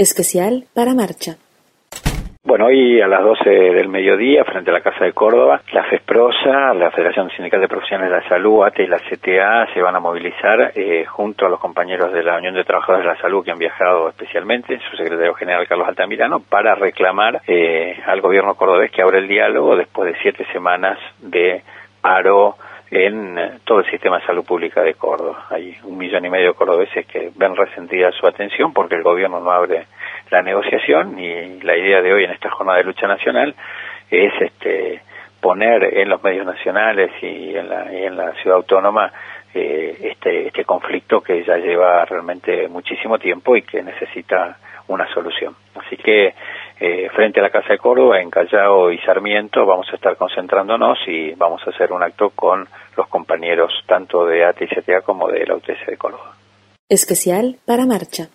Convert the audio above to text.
Especial para Marcha. Bueno, hoy a las 12 del mediodía, frente a la Casa de Córdoba, la FESPROSA, la Federación Sindical de Profesionales de la Salud, ATE y la CTA se van a movilizar eh, junto a los compañeros de la Unión de Trabajadores de la Salud que han viajado especialmente, su secretario general Carlos Altamirano, para reclamar eh, al gobierno cordobés que abra el diálogo después de siete semanas de paro en eh, todo el sistema de salud pública de Córdoba. Hay un millón y medio de cordobeses que ven resentida su atención porque el gobierno no abre la negociación y la idea de hoy en esta jornada de lucha nacional es este poner en los medios nacionales y en la, en la ciudad autónoma eh, este, este conflicto que ya lleva realmente muchísimo tiempo y que necesita una solución. Así que eh, frente a la Casa de Córdoba, en Callao y Sarmiento, vamos a estar concentrándonos y vamos a hacer un acto con los compañeros tanto de AT y CTA como de la UTC de Córdoba. Especial para Marcha.